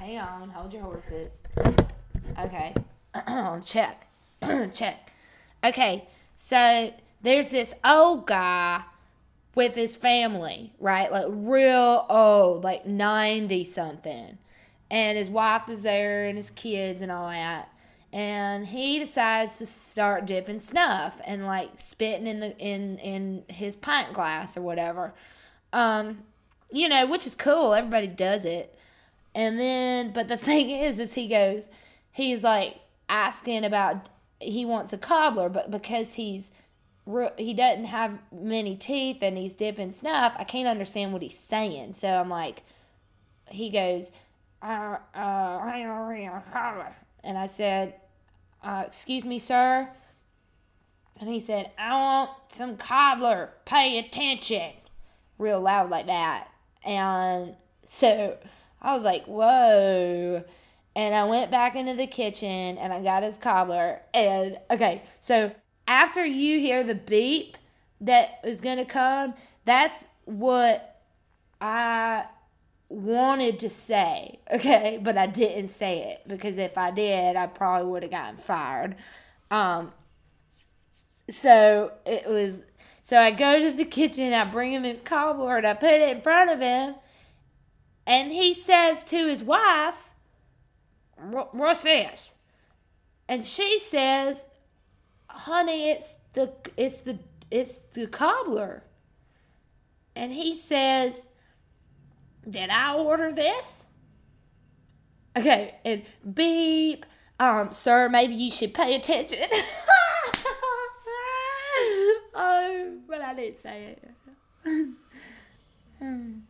hang on, hold your horses. Okay, check, check. Okay, so there's this old guy with his family, right? Like real old, like 90 something. And his wife is there and his kids and all that. And he decides to start dipping snuff and like spitting in the in in his pint glass or whatever. Um, you know, which is cool. Everybody does it. And then but the thing is is he goes he's like asking about he wants a cobbler, but because he's he doesn't have many teeth and he's dipping snuff, I can't understand what he's saying. So I'm like, he goes, uh, uh, cobbler and I said, uh, excuse me, sir. And he said, I want some cobbler. Pay attention. Real loud like that. And so I was like, whoa. And I went back into the kitchen and I got his cobbler. And okay, so after you hear the beep that is going to come, that's what I wanted to say, okay? But I didn't say it because if I did, I probably would have gotten fired. Um, so it was, so I go to the kitchen, I bring him his cobbler, and I put it in front of him, and he says to his wife, What's this? And she says, Honey, it's the, it's the, it's the cobbler. And he says, Did I order this? Okay, and beep. Um, sir, maybe you should pay attention. oh, but I didn't say it.